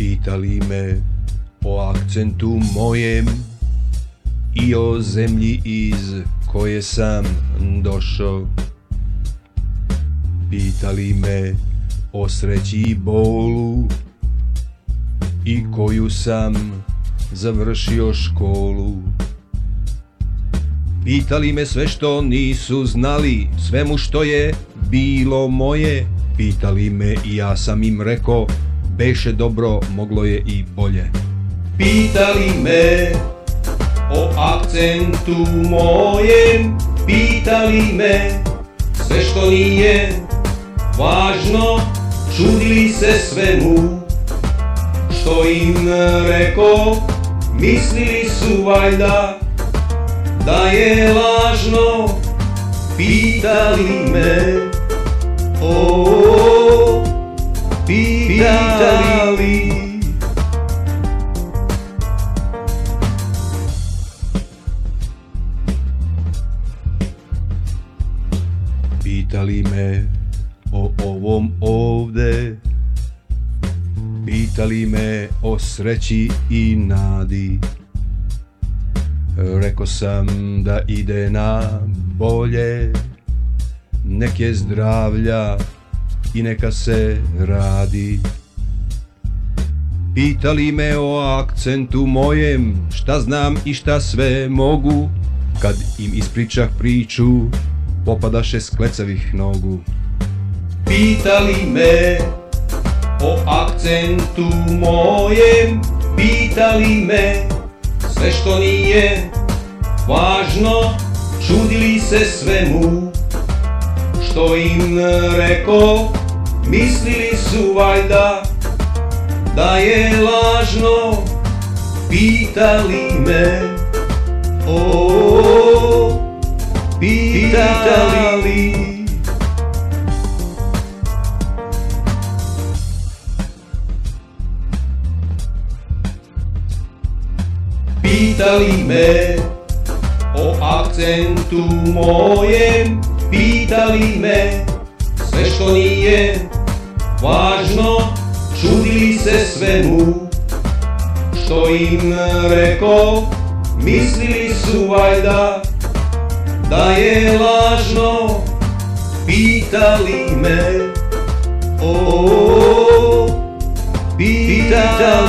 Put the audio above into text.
Pitali me o akcentu mojem i o zemlji iz koje sam došao. Pitali me o sreći bolu i koju sam završio školu. Pitali me sve što nisu znali, svemu što je bilo moje. Pitali me i ja sam im rekao, beše dobro, moglo je i bolje. Pitali me o akcentu mojem, pitali me sve što nije važno, čudili se svemu što im reko, mislili su valjda da je lažno, pitali me pitali. Pitali me o ovom ovde. Pitali me o sreći i nadi. Rekao sam da ide na bolje. Nek je zdravlja i neka se radi. Pitali me o akcentu mojem Šta znam i šta sve mogu. Kad im ispričah priču Popadaše s klecavih nogu. Pitali me o akcentu mojem Pitali me sve što nije važno Čudili se svemu što im reko Mislili su valjda da je lažno. Pitali me o pitali Pitali me o akcentu mojem. Pitali me sve što nije važno Čudili se svemu što im reko? Mislili su valjda da je lažno. Pitali me o, pitali